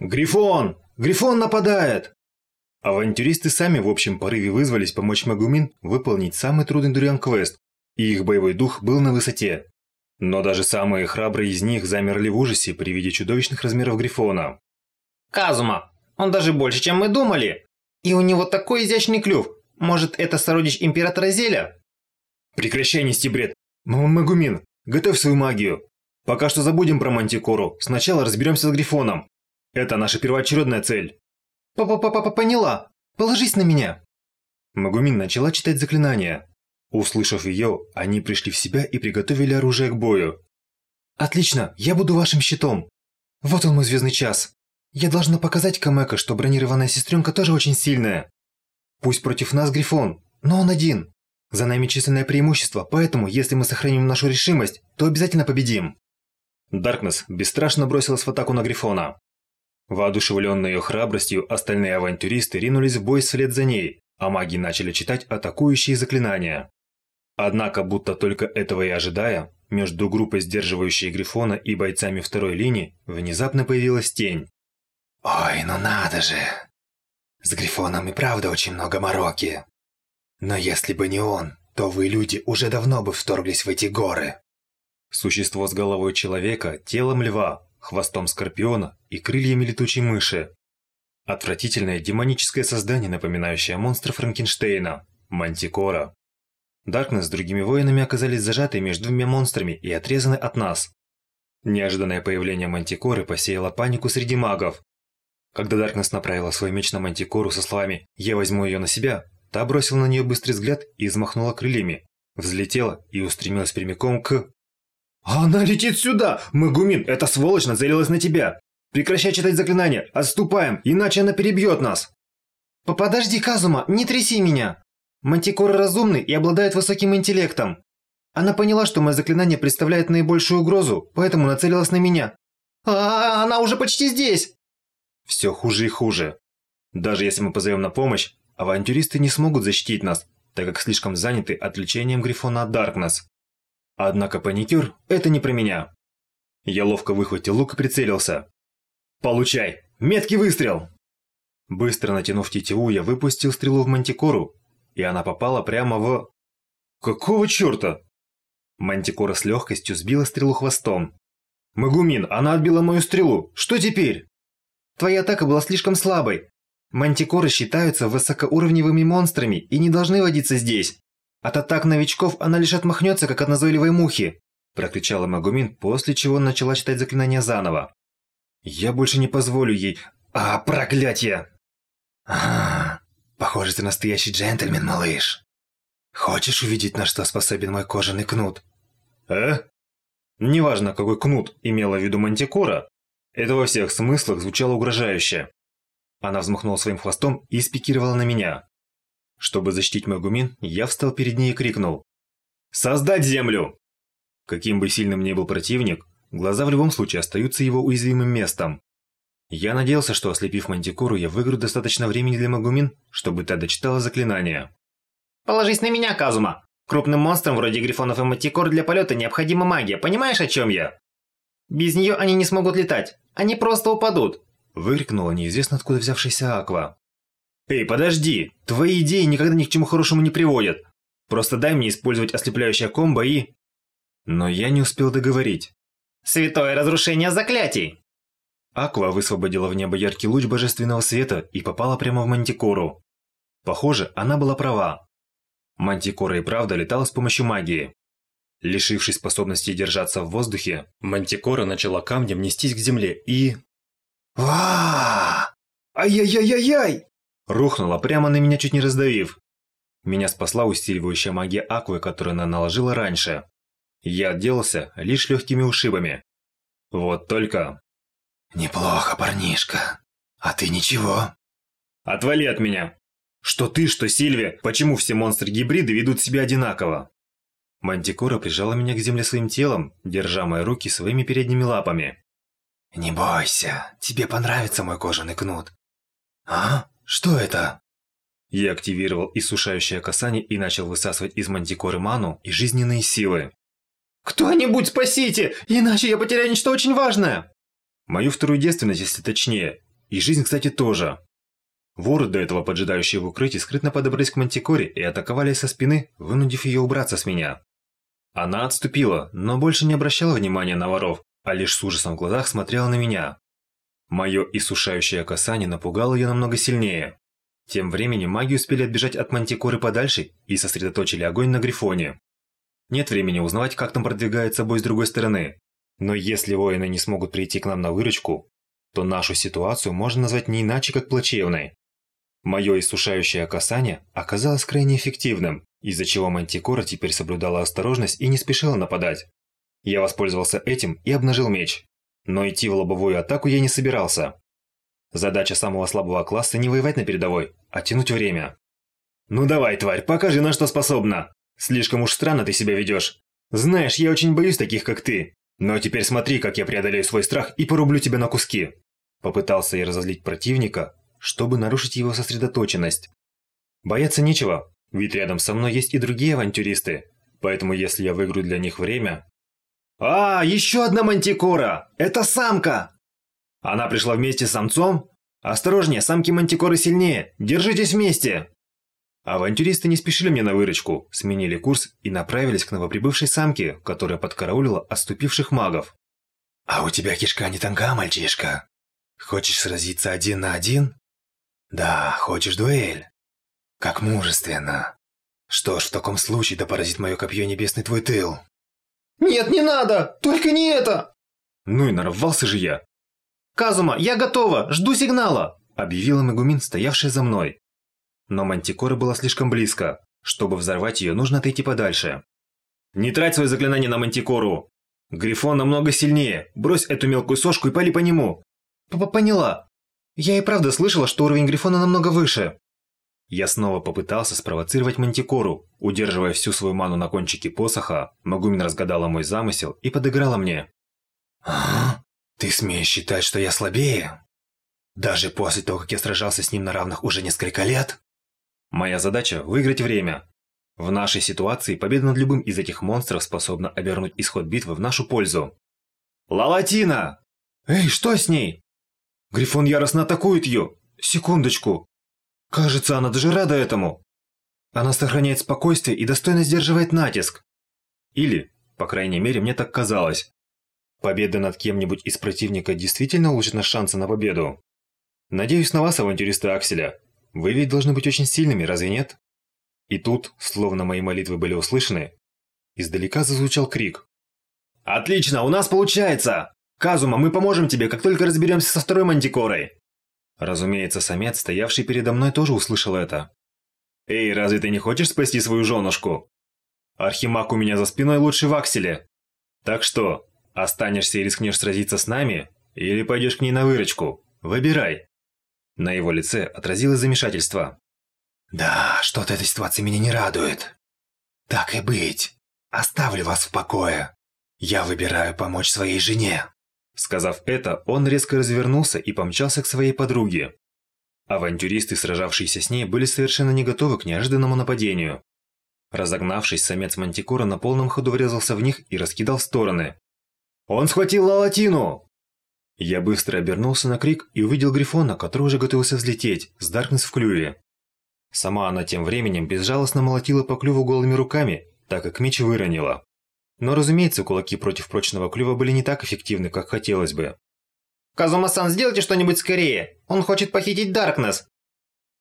«Грифон! Грифон нападает!» Авантюристы сами в общем порыве вызвались помочь Магумин выполнить самый трудный дуриан-квест, и их боевой дух был на высоте. Но даже самые храбрые из них замерли в ужасе при виде чудовищных размеров Грифона. Казума, он даже больше, чем мы думали. И у него такой изящный клюв. Может, это сородич императора Зеля? Прекращай нести бред. М Магумин, готовь свою магию. Пока что забудем про Мантикору. Сначала разберемся с Грифоном. Это наша первоочередная цель. П-п-п-п поняла. Положись на меня. Магумин начала читать заклинание. Услышав ее, они пришли в себя и приготовили оружие к бою. Отлично, я буду вашим щитом. Вот он мой звездный час. Я должна показать Камека, что бронированная сестренка тоже очень сильная. Пусть против нас Грифон, но он один. За нами численное преимущество, поэтому, если мы сохраним нашу решимость, то обязательно победим. Даркнесс бесстрашно бросилась в атаку на Грифона. Воодушевленные ее храбростью, остальные авантюристы ринулись в бой вслед за ней, а маги начали читать атакующие заклинания. Однако, будто только этого и ожидая, между группой, сдерживающей Грифона, и бойцами второй линии, внезапно появилась тень. «Ой, ну надо же! С Грифоном и правда очень много мороки. Но если бы не он, то вы, люди, уже давно бы вторглись в эти горы». Существо с головой человека, телом льва, хвостом скорпиона и крыльями летучей мыши. Отвратительное демоническое создание, напоминающее монстра Франкенштейна – Мантикора. Даркнесс с другими воинами оказались зажаты между двумя монстрами и отрезаны от нас. Неожиданное появление Мантикоры посеяло панику среди магов. Когда Даркнесс направила свой меч на Мантикору со словами «Я возьму ее на себя», та бросила на нее быстрый взгляд и взмахнула крыльями, взлетела и устремилась прямиком к... «Она летит сюда! Магумин, эта сволочь нацелилась на тебя! Прекращай читать заклинания! Отступаем, иначе она перебьет нас!» «Подожди, Казума, не тряси меня!» Мантикора разумный и обладает высоким интеллектом. Она поняла, что мое заклинание представляет наибольшую угрозу, поэтому нацелилась на меня. А, -а, а она уже почти здесь! Все хуже и хуже. Даже если мы позовем на помощь, авантюристы не смогут защитить нас, так как слишком заняты отвлечением Грифона от Даркнесс. Однако паникюр – это не про меня. Я ловко выхватил лук и прицелился. «Получай! Меткий выстрел!» Быстро натянув тетиву, я выпустил стрелу в мантикору, и она попала прямо в... Какого черта? Мантикора с легкостью сбила стрелу хвостом. «Магумин, она отбила мою стрелу! Что теперь?» «Твоя атака была слишком слабой. Мантикоры считаются высокоуровневыми монстрами и не должны водиться здесь. От атак новичков она лишь отмахнется, как от назойливой мухи!» Прокричала Магумин, после чего начала читать заклинание заново. «Я больше не позволю ей... А, проклятие!» а, «Похоже, ты настоящий джентльмен, малыш. Хочешь увидеть, на что способен мой кожаный кнут?» «Э?» Неважно, какой кнут имела в виду Мантикора, это во всех смыслах звучало угрожающе. Она взмахнула своим хвостом и спикировала на меня. Чтобы защитить Магумин, я встал перед ней и крикнул. «Создать землю!» Каким бы сильным ни был противник, глаза в любом случае остаются его уязвимым местом. Я надеялся, что ослепив Мантикору, я выиграю достаточно времени для Магумин, чтобы та дочитала заклинание. «Положись на меня, Казума! Крупным монстрам вроде Грифонов и Мантикор для полета необходима магия, понимаешь, о чем я? Без нее они не смогут летать, они просто упадут!» Выкрикнула неизвестно откуда взявшаяся Аква. «Эй, подожди! Твои идеи никогда ни к чему хорошему не приводят. Просто дай мне использовать ослепляющее комбо и...» Но я не успел договорить. «Святое разрушение заклятий!» Аква высвободила в небо яркий луч божественного света и попала прямо в Мантикору. Похоже, она была права. Мантикора и правда летала с помощью магии. Лишившись способности держаться в воздухе, Мантикора начала камнем нестись к земле и... ва Ай-яй-яй-яй-яй! Рухнула прямо на меня, чуть не раздавив. Меня спасла усиливающая магия Аквы, которую она наложила раньше. Я отделался лишь легкими ушибами. Вот только... «Неплохо, парнишка. А ты ничего?» «Отвали от меня! Что ты, что Сильвия, почему все монстры-гибриды ведут себя одинаково?» Мантикора прижала меня к земле своим телом, держа мои руки своими передними лапами. «Не бойся, тебе понравится мой кожаный кнут». «А? Что это?» Я активировал иссушающее касание и начал высасывать из мантикоры ману и жизненные силы. «Кто-нибудь спасите, иначе я потеряю нечто очень важное!» Мою вторую девственность, если точнее, И жизнь, кстати, тоже. Воры, до этого поджидающие в укрытии, скрытно подобрались к Мантикоре и атаковали со спины, вынудив ее убраться с меня. Она отступила, но больше не обращала внимания на воров, а лишь с ужасом в глазах смотрела на меня. Мое иссушающее касание напугало ее намного сильнее. Тем временем маги успели отбежать от Мантикоры подальше и сосредоточили огонь на Грифоне. Нет времени узнавать, как там продвигается бой с другой стороны. Но если воины не смогут прийти к нам на выручку, то нашу ситуацию можно назвать не иначе, как плачевной. Мое иссушающее касание оказалось крайне эффективным, из-за чего Мантикора теперь соблюдала осторожность и не спешила нападать. Я воспользовался этим и обнажил меч. Но идти в лобовую атаку я не собирался. Задача самого слабого класса не воевать на передовой, а тянуть время. «Ну давай, тварь, покажи, на что способна! Слишком уж странно ты себя ведешь. Знаешь, я очень боюсь таких, как ты. Но теперь смотри, как я преодолею свой страх и порублю тебя на куски!» Попытался я разозлить противника, чтобы нарушить его сосредоточенность. Бояться нечего, ведь рядом со мной есть и другие авантюристы, поэтому если я выиграю для них время... А, еще одна мантикора! Это самка! Она пришла вместе с самцом? Осторожнее, самки мантикоры сильнее, держитесь вместе! Авантюристы не спешили мне на выручку, сменили курс и направились к новоприбывшей самке, которая подкараулила отступивших магов. «А у тебя кишка не тонка, мальчишка? Хочешь сразиться один на один? Да, хочешь дуэль? Как мужественно. Что ж, в таком случае да поразит мое копье небесный твой тыл. Нет, не надо! Только не это! Ну и нарвался же я. Казума, я готова! Жду сигнала! Объявила Мегумин, стоявшая за мной. Но Мантикора была слишком близко. Чтобы взорвать ее, нужно отойти подальше. Не трать свое заклинание на Мантикору! Грифон намного сильнее. Брось эту мелкую сошку и пали по нему. П -п Поняла. Я и правда слышала, что уровень Грифона намного выше. Я снова попытался спровоцировать Мантикору. Удерживая всю свою ману на кончике посоха, Магумин разгадала мой замысел и подыграла мне. «А? Ты смеешь считать, что я слабее? Даже после того, как я сражался с ним на равных уже несколько лет?» Моя задача – выиграть время. В нашей ситуации победа над любым из этих монстров способна обернуть исход битвы в нашу пользу. Лалатина! Эй, что с ней? Грифон яростно атакует ее. Секундочку. Кажется, она даже рада этому. Она сохраняет спокойствие и достойно сдерживает натиск. Или, по крайней мере, мне так казалось. Победа над кем-нибудь из противника действительно улучшит наши шансы на победу. Надеюсь на вас, авантюристы Акселя. Вы ведь должны быть очень сильными, разве нет? И тут, словно мои молитвы были услышаны, издалека зазвучал крик. «Отлично, у нас получается! Казума, мы поможем тебе, как только разберемся со второй мантикорой!» Разумеется, самец, стоявший передо мной, тоже услышал это. «Эй, разве ты не хочешь спасти свою женушку? Архимаг у меня за спиной лучший в акселе. Так что, останешься и рискнешь сразиться с нами, или пойдешь к ней на выручку? Выбирай!» На его лице отразилось замешательство. «Да, что-то эта ситуация меня не радует. Так и быть, оставлю вас в покое. Я выбираю помочь своей жене». Сказав это, он резко развернулся и помчался к своей подруге. Авантюристы, сражавшиеся с ней, были совершенно не готовы к неожиданному нападению. Разогнавшись, самец Мантикора на полном ходу врезался в них и раскидал стороны. «Он схватил Лалатину!» Я быстро обернулся на крик и увидел Грифона, который уже готовился взлететь, с Даркнесс в клюве. Сама она тем временем безжалостно молотила по клюву голыми руками, так как меч выронила. Но, разумеется, кулаки против прочного клюва были не так эффективны, как хотелось бы. «Казума-сан, сделайте что-нибудь скорее! Он хочет похитить Даркнесс!»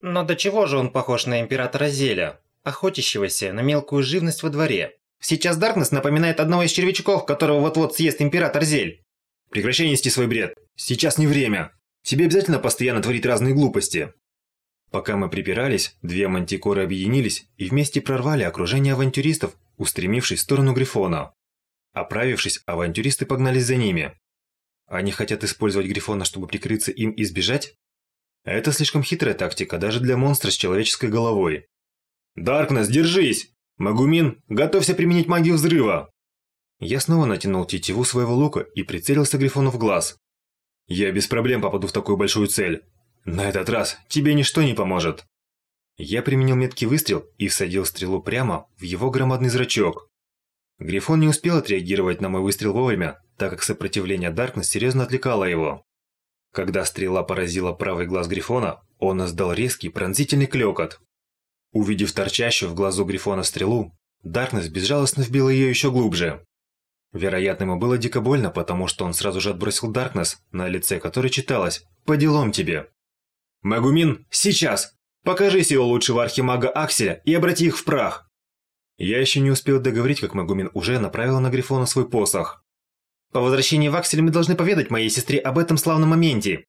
Но до чего же он похож на Императора Зеля, охотящегося на мелкую живность во дворе? Сейчас Даркнесс напоминает одного из червячков, которого вот-вот съест Император Зель. Прекращай нести свой бред. Сейчас не время. Тебе обязательно постоянно творить разные глупости. Пока мы припирались, две мантикоры объединились и вместе прорвали окружение авантюристов, устремившись в сторону Грифона. Оправившись, авантюристы погнались за ними. Они хотят использовать Грифона, чтобы прикрыться им и сбежать? Это слишком хитрая тактика даже для монстра с человеческой головой. «Даркнесс, держись! Магумин, готовься применить магию взрыва!» Я снова натянул тетиву своего лука и прицелился Грифону в глаз. «Я без проблем попаду в такую большую цель. На этот раз тебе ничто не поможет!» Я применил меткий выстрел и всадил стрелу прямо в его громадный зрачок. Грифон не успел отреагировать на мой выстрел вовремя, так как сопротивление Даркнесс серьезно отвлекало его. Когда стрела поразила правый глаз Грифона, он издал резкий пронзительный клёкот. Увидев торчащую в глазу Грифона стрелу, Даркнесс безжалостно вбил ее еще глубже. Вероятно, ему было дико больно, потому что он сразу же отбросил Даркнесс, на лице которой читалось «По делам тебе». «Магумин, сейчас! Покажи силу лучшего архимага Акселя и обрати их в прах!» Я еще не успел договорить, как Магумин уже направил на Грифона свой посох. «По возвращении в Аксель мы должны поведать моей сестре об этом славном моменте.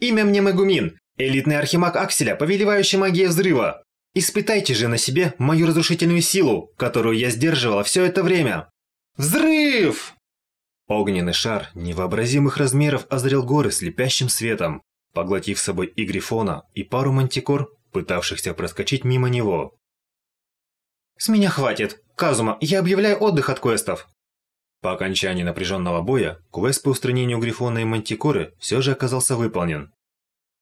Имя мне Магумин, элитный архимаг Акселя, повелевающий магией взрыва. Испытайте же на себе мою разрушительную силу, которую я сдерживала все это время. Взрыв! Огненный шар невообразимых размеров озарил горы слепящим светом, поглотив собой и Грифона, и пару мантикор, пытавшихся проскочить мимо него. «С меня хватит! Казума, я объявляю отдых от квестов!» По окончании напряженного боя, квест по устранению Грифона и Мантикоры все же оказался выполнен.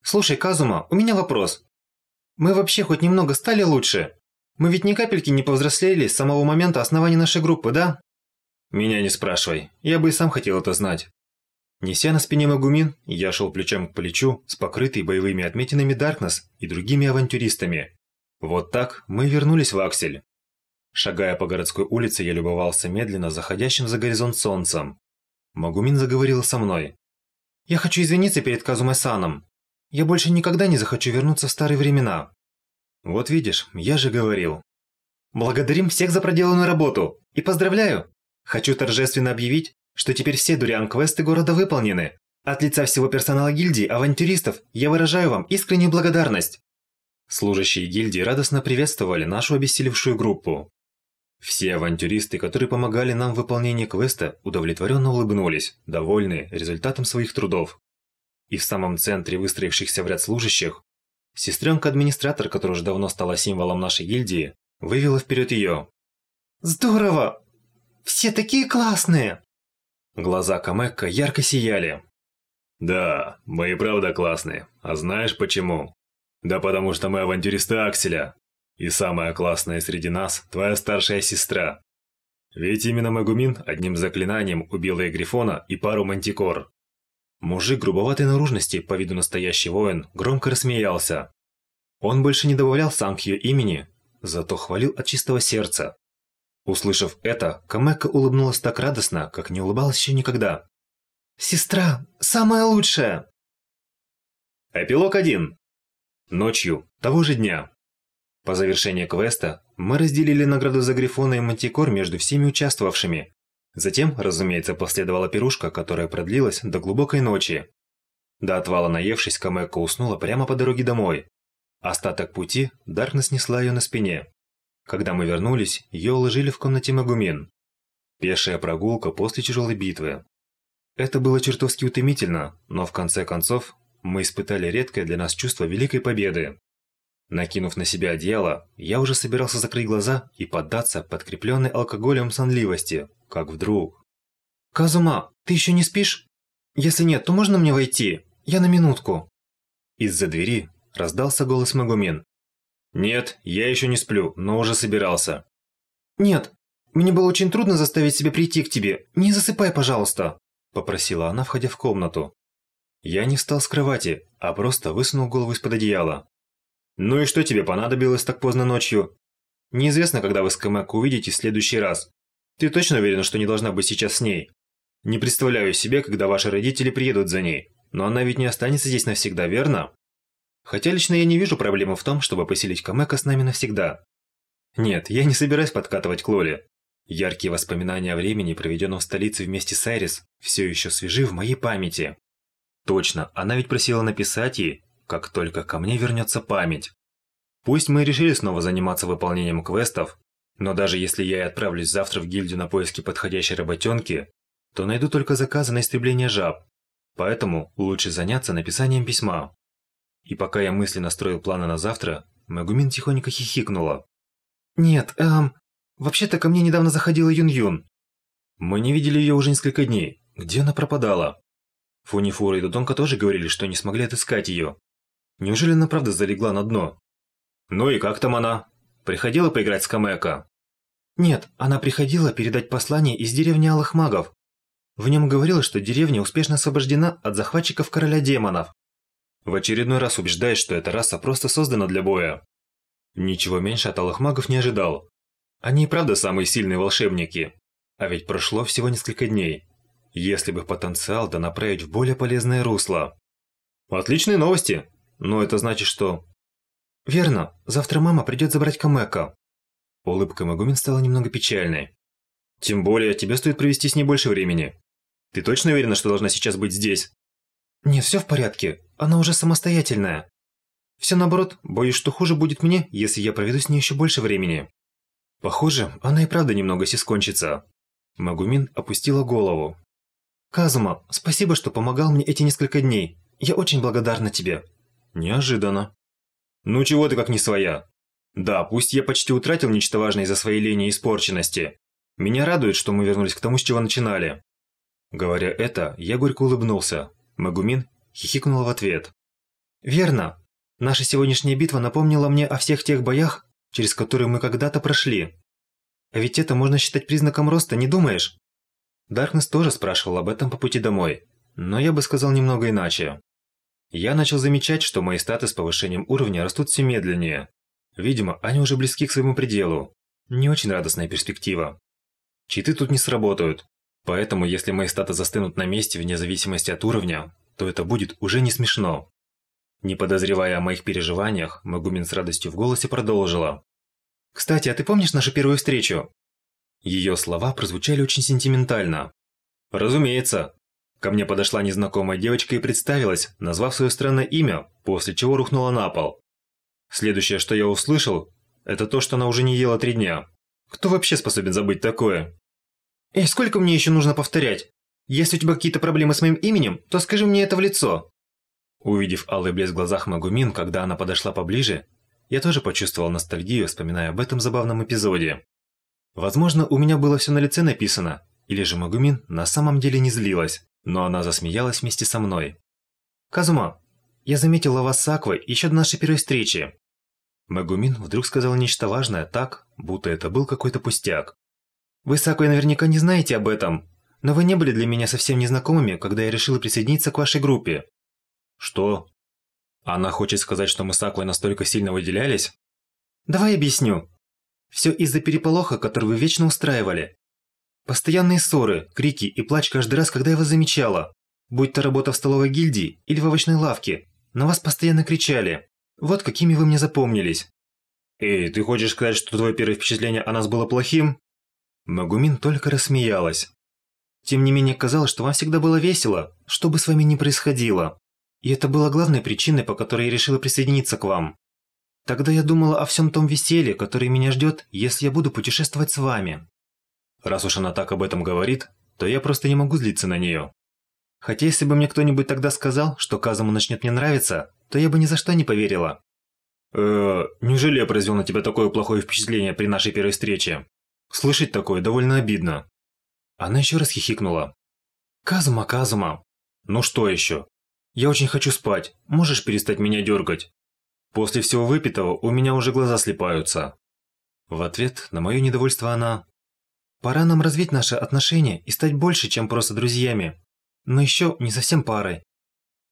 «Слушай, Казума, у меня вопрос. Мы вообще хоть немного стали лучше? Мы ведь ни капельки не повзрослели с самого момента основания нашей группы, да? Меня не спрашивай, я бы и сам хотел это знать. Неся на спине Магумин, я шел плечом к плечу с покрытой боевыми отметинами Даркнесс и другими авантюристами. Вот так мы вернулись в Аксель. Шагая по городской улице, я любовался медленно заходящим за горизонт солнцем. Магумин заговорил со мной. «Я хочу извиниться перед Казумай-саном. Я больше никогда не захочу вернуться в старые времена. Вот видишь, я же говорил. Благодарим всех за проделанную работу и поздравляю. Хочу торжественно объявить, что теперь все дуриан-квесты города выполнены. От лица всего персонала гильдии авантюристов я выражаю вам искреннюю благодарность. Служащие гильдии радостно приветствовали нашу обессилевшую группу. Все авантюристы, которые помогали нам в выполнении квеста, удовлетворенно улыбнулись, довольные результатом своих трудов. И в самом центре выстроившихся в ряд служащих, сестренка-администратор, которая уже давно стала символом нашей гильдии, вывела вперед ее. «Здорово! Все такие классные!» Глаза Камекка ярко сияли. «Да, мы и правда классные. А знаешь почему? Да потому что мы авантюристы Акселя. И самая классная среди нас – твоя старшая сестра. Ведь именно Магумин одним заклинанием убил и Грифона, и пару мантикор. Мужик грубоватой наружности, по виду настоящий воин, громко рассмеялся. Он больше не добавлял сам к ее имени, зато хвалил от чистого сердца. Услышав это, Камека улыбнулась так радостно, как не улыбалась еще никогда. «Сестра, самая лучшая!» Эпилог 1. Ночью, того же дня. По завершении квеста, мы разделили награду за Грифона и Мантикор между всеми участвовавшими, Затем, разумеется, последовала пирушка, которая продлилась до глубокой ночи. До отвала наевшись, Камеко уснула прямо по дороге домой. Остаток пути Даркна снесла ее на спине. Когда мы вернулись, ее уложили в комнате Магумин. Пешая прогулка после тяжелой битвы. Это было чертовски утомительно, но в конце концов мы испытали редкое для нас чувство великой победы. Накинув на себя одеяло, я уже собирался закрыть глаза и поддаться подкрепленной алкоголем сонливости, как вдруг... «Казума, ты еще не спишь? Если нет, то можно мне войти? Я на минутку». Из-за двери раздался голос Магумин. «Нет, я еще не сплю, но уже собирался». «Нет, мне было очень трудно заставить себя прийти к тебе. Не засыпай, пожалуйста», – попросила она, входя в комнату. Я не встал с кровати, а просто высунул голову из-под одеяла. «Ну и что тебе понадобилось так поздно ночью? Неизвестно, когда вы с Кэмэко увидите в следующий раз. Ты точно уверена, что не должна быть сейчас с ней? Не представляю себе, когда ваши родители приедут за ней. Но она ведь не останется здесь навсегда, верно? Хотя лично я не вижу проблемы в том, чтобы поселить Камека с нами навсегда. Нет, я не собираюсь подкатывать к Лоле. Яркие воспоминания о времени, проведенном в столице вместе с Айрис, все еще свежи в моей памяти. Точно, она ведь просила написать ей, как только ко мне вернется память. Пусть мы решили снова заниматься выполнением квестов, но даже если я и отправлюсь завтра в гильдию на поиски подходящей работенки, то найду только заказы на истребление жаб. Поэтому лучше заняться написанием письма. И пока я мысленно строил планы на завтра, Магумин тихонько хихикнула. «Нет, эм, вообще-то ко мне недавно заходила Юн-Юн. Мы не видели ее уже несколько дней. Где она пропадала?» Фунифура и Дудонка тоже говорили, что не смогли отыскать ее. Неужели она правда залегла на дно? «Ну и как там она?» Приходила поиграть с Камеко? Нет, она приходила передать послание из деревни Алых Магов. В нем говорилось, что деревня успешно освобождена от захватчиков короля демонов. В очередной раз убеждаясь, что эта раса просто создана для боя. Ничего меньше от алых магов не ожидал. Они и правда самые сильные волшебники. А ведь прошло всего несколько дней. Если бы потенциал да направить в более полезное русло. Отличные новости. Но это значит, что... Верно. Завтра мама придет забрать Камека. Улыбка Магумин стала немного печальной. Тем более, тебе стоит провести с ней больше времени. Ты точно уверена, что должна сейчас быть здесь? Нет, все в порядке. Она уже самостоятельная. Все наоборот, боюсь, что хуже будет мне, если я проведу с ней еще больше времени. Похоже, она и правда немного сискончится. Магумин опустила голову. Казума, спасибо, что помогал мне эти несколько дней. Я очень благодарна тебе. Неожиданно. Ну чего ты как не своя? Да, пусть я почти утратил нечто важное из-за своей лени и испорченности. Меня радует, что мы вернулись к тому, с чего начинали. Говоря это, я горько улыбнулся. Магумин хихикнула в ответ. Верно. Наша сегодняшняя битва напомнила мне о всех тех боях, через которые мы когда-то прошли. А ведь это можно считать признаком роста, не думаешь? Даркнесс тоже спрашивал об этом по пути домой, но я бы сказал немного иначе. Я начал замечать, что мои статы с повышением уровня растут все медленнее. Видимо, они уже близки к своему пределу. Не очень радостная перспектива. Читы тут не сработают, поэтому если мои статы застынут на месте вне зависимости от уровня, то это будет уже не смешно. Не подозревая о моих переживаниях, Магумин с радостью в голосе продолжила. «Кстати, а ты помнишь нашу первую встречу?» Ее слова прозвучали очень сентиментально. «Разумеется». Ко мне подошла незнакомая девочка и представилась, назвав свое странное имя, после чего рухнула на пол. Следующее, что я услышал, это то, что она уже не ела три дня. Кто вообще способен забыть такое? «Эй, сколько мне еще нужно повторять? Если у тебя какие-то проблемы с моим именем, то скажи мне это в лицо». Увидев алый блеск в глазах Магумин, когда она подошла поближе, я тоже почувствовал ностальгию, вспоминая об этом забавном эпизоде. Возможно, у меня было все на лице написано, или же Магумин на самом деле не злилась, но она засмеялась вместе со мной. «Казума, я заметила вас с Аквой еще до нашей первой встречи». Магумин вдруг сказал нечто важное так, будто это был какой-то пустяк. «Вы с Аквой наверняка не знаете об этом, но вы не были для меня совсем незнакомыми, когда я решила присоединиться к вашей группе». «Что? Она хочет сказать, что мы с Аквой настолько сильно выделялись?» «Давай объясню. Все из-за переполоха, который вы вечно устраивали. Постоянные ссоры, крики и плач каждый раз, когда я вас замечала. Будь то работа в столовой гильдии или в овощной лавке, на вас постоянно кричали. Вот какими вы мне запомнились». «Эй, ты хочешь сказать, что твое первое впечатление о нас было плохим?» Магумин только рассмеялась. Тем не менее, казалось, что вам всегда было весело, что бы с вами ни происходило. И это было главной причиной, по которой я решила присоединиться к вам. Тогда я думала о всем том веселье, которое меня ждет, если я буду путешествовать с вами. Раз уж она так об этом говорит, то я просто не могу злиться на нее. Хотя если бы мне кто-нибудь тогда сказал, что Казаму начнет мне нравиться, то я бы ни за что не поверила. Э, неужели я произвел на тебя такое плохое впечатление при нашей первой встрече? Слышать такое довольно обидно. Она еще раз хихикнула. Казума, Казума. Ну что еще? Я очень хочу спать. Можешь перестать меня дергать? После всего выпитого у меня уже глаза слепаются. В ответ на мое недовольство она... Пора нам развить наши отношения и стать больше, чем просто друзьями. Но еще не совсем парой.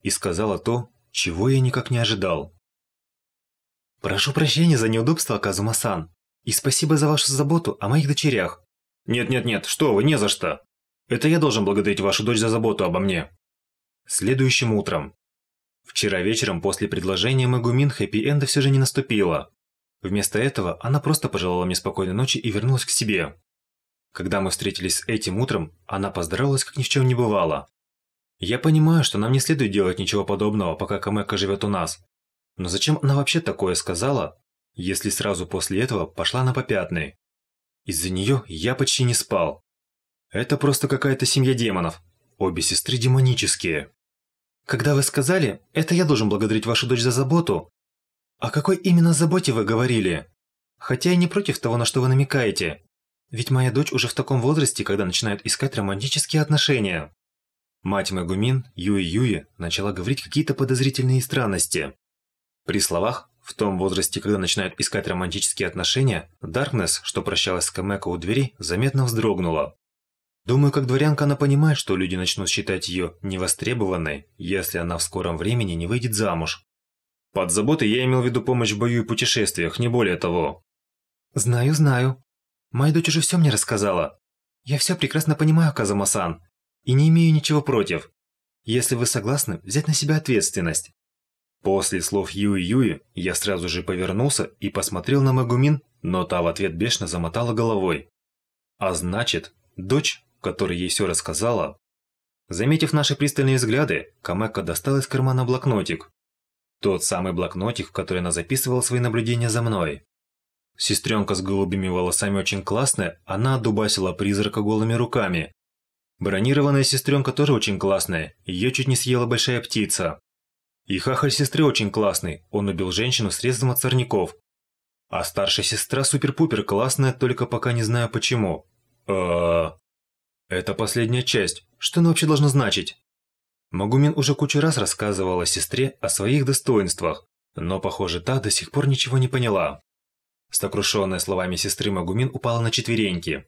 И сказала то, чего я никак не ожидал. Прошу прощения за неудобство, Казума-сан. И спасибо за вашу заботу о моих дочерях. Нет-нет-нет, что вы, не за что. Это я должен благодарить вашу дочь за заботу обо мне. Следующим утром. Вчера вечером после предложения Магумин хэппи-энда все же не наступило. Вместо этого она просто пожелала мне спокойной ночи и вернулась к себе. Когда мы встретились этим утром, она поздоровалась, как ни в чем не бывало. Я понимаю, что нам не следует делать ничего подобного, пока Камека живет у нас. Но зачем она вообще такое сказала, если сразу после этого пошла на попятный. Из-за нее я почти не спал. Это просто какая-то семья демонов. Обе сестры демонические. Когда вы сказали, это я должен благодарить вашу дочь за заботу. О какой именно заботе вы говорили? Хотя я не против того, на что вы намекаете. Ведь моя дочь уже в таком возрасте, когда начинает искать романтические отношения. Мать Магумин, Юи Юи, начала говорить какие-то подозрительные странности. При словах в том возрасте, когда начинают искать романтические отношения, Даркнесс, что прощалась с Камеко у двери, заметно вздрогнула. Думаю, как дворянка она понимает, что люди начнут считать ее невостребованной, если она в скором времени не выйдет замуж. Под заботой я имел в виду помощь в бою и путешествиях, не более того. Знаю, знаю. Моя дочь уже все мне рассказала. Я все прекрасно понимаю, Казамасан, и не имею ничего против. Если вы согласны взять на себя ответственность. После слов Юи-Юи я сразу же повернулся и посмотрел на Магумин, но та в ответ бешено замотала головой. А значит, дочь которой ей все рассказала. Заметив наши пристальные взгляды, Камека достала из кармана блокнотик. Тот самый блокнотик, в который она записывала свои наблюдения за мной. Сестренка с голубыми волосами очень классная, она дубасила призрака голыми руками. Бронированная сестренка тоже очень классная, ее чуть не съела большая птица. И хахаль сестры очень классный, он убил женщину средством от сорняков. А старшая сестра супер-пупер классная, только пока не знаю почему. Э, это последняя часть. Что она вообще должна значить? Магумин уже кучу раз рассказывала сестре о своих достоинствах, но, похоже, та до сих пор ничего не поняла. Сокрушенная словами сестры Магумин упала на четвереньки.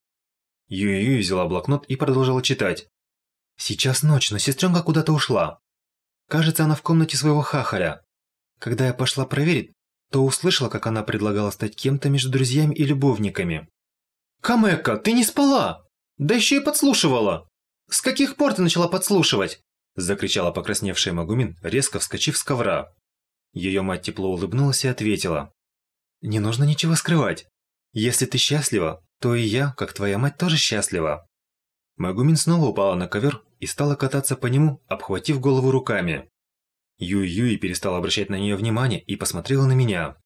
Юй-Юй взяла блокнот и продолжила читать. «Сейчас ночь, но сестренка куда-то ушла. Кажется, она в комнате своего хахаля. Когда я пошла проверить, то услышала, как она предлагала стать кем-то между друзьями и любовниками. «Камека, ты не спала!» Да еще и подслушивала! С каких пор ты начала подслушивать?» Закричала покрасневшая Магумин, резко вскочив с ковра. Ее мать тепло улыбнулась и ответила. «Не нужно ничего скрывать. Если ты счастлива, то и я, как твоя мать, тоже счастлива». Магумин снова упала на ковер и стала кататься по нему, обхватив голову руками. Юй-Юй перестал обращать на нее внимание и посмотрела на меня.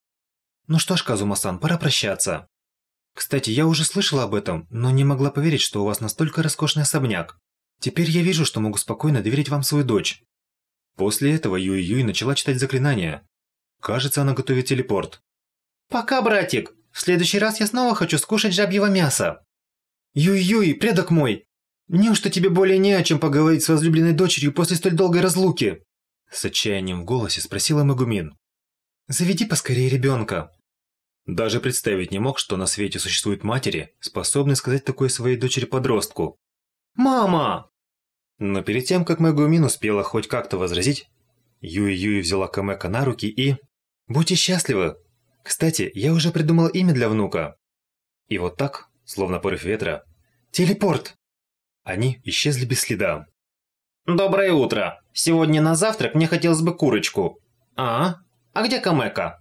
«Ну что ж, Казума-сан, пора прощаться. Кстати, я уже слышала об этом, но не могла поверить, что у вас настолько роскошный особняк. Теперь я вижу, что могу спокойно доверить вам свою дочь. После этого Юй-Юй начала читать заклинания. Кажется, она готовит телепорт. Пока, братик. В следующий раз я снова хочу скушать жабьего мяса. Юй-Юй, предок мой. Неужто тебе более не о чем поговорить с возлюбленной дочерью после столь долгой разлуки? С отчаянием в голосе спросила Магумин. Заведи поскорее ребенка. Даже представить не мог, что на свете существуют матери, способные сказать такое своей дочери-подростку. «Мама!» Но перед тем, как Мэгумин успела хоть как-то возразить, Юи-Юи взяла Камека на руки и... «Будьте счастливы! Кстати, я уже придумал имя для внука». И вот так, словно порыв ветра, «Телепорт!» Они исчезли без следа. «Доброе утро! Сегодня на завтрак мне хотелось бы курочку. А? А где Камека?»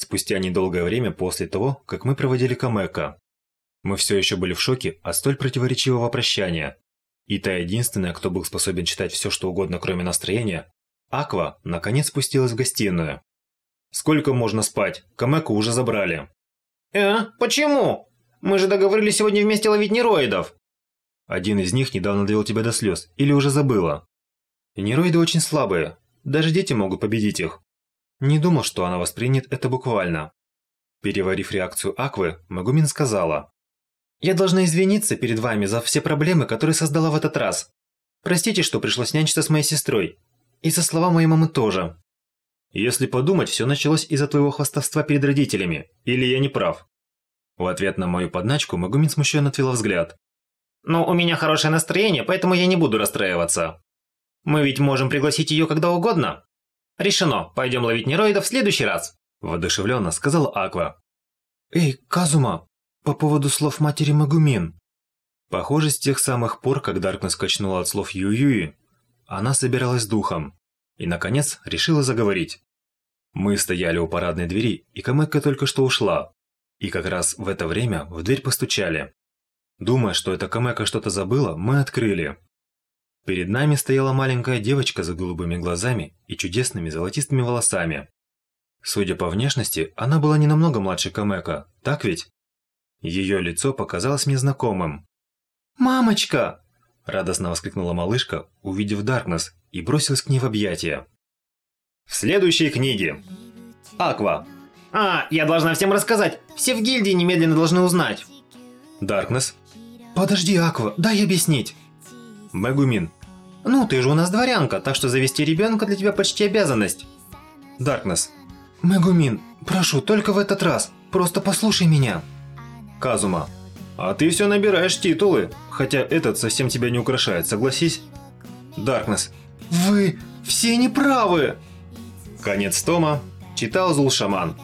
спустя недолгое время после того, как мы проводили Камека. Мы все еще были в шоке от столь противоречивого прощания. И та единственная, кто был способен читать все, что угодно, кроме настроения, Аква, наконец спустилась в гостиную. «Сколько можно спать? Камеку уже забрали». «Э, почему? Мы же договорились сегодня вместе ловить нероидов». Один из них недавно довел тебя до слез, или уже забыла. Нероиды очень слабые, даже дети могут победить их. Не думал, что она воспринят это буквально. Переварив реакцию Аквы, Магумин сказала. «Я должна извиниться перед вами за все проблемы, которые создала в этот раз. Простите, что пришлось нянчиться с моей сестрой. И за слова моей мамы тоже». «Если подумать, все началось из-за твоего хвастовства перед родителями. Или я не прав?» В ответ на мою подначку Магумин смущенно отвела взгляд. «Но у меня хорошее настроение, поэтому я не буду расстраиваться. Мы ведь можем пригласить ее когда угодно. «Решено, пойдем ловить нероидов в следующий раз», – воодушевленно сказала Аква. «Эй, Казума, по поводу слов матери Магумин». Похоже, с тех самых пор, как Даркнесс качнула от слов Ююи, она собиралась духом и, наконец, решила заговорить. Мы стояли у парадной двери, и Камека только что ушла. И как раз в это время в дверь постучали. Думая, что эта Камека что-то забыла, мы открыли. Перед нами стояла маленькая девочка с голубыми глазами и чудесными золотистыми волосами. Судя по внешности, она была не намного младше Камека, так ведь? Ее лицо показалось мне знакомым. «Мамочка!» – радостно воскликнула малышка, увидев Даркнесс, и бросилась к ней в объятия. В следующей книге. Аква. А, я должна всем рассказать. Все в гильдии немедленно должны узнать. Даркнесс. Подожди, Аква, дай объяснить. Мегумин. Ну, ты же у нас дворянка, так что завести ребенка для тебя почти обязанность. Даркнесс. Мегумин, прошу, только в этот раз. Просто послушай меня. Казума. А ты все набираешь титулы, хотя этот совсем тебя не украшает, согласись? Даркнесс. Вы все неправы! Конец тома. Читал Зул Шаман.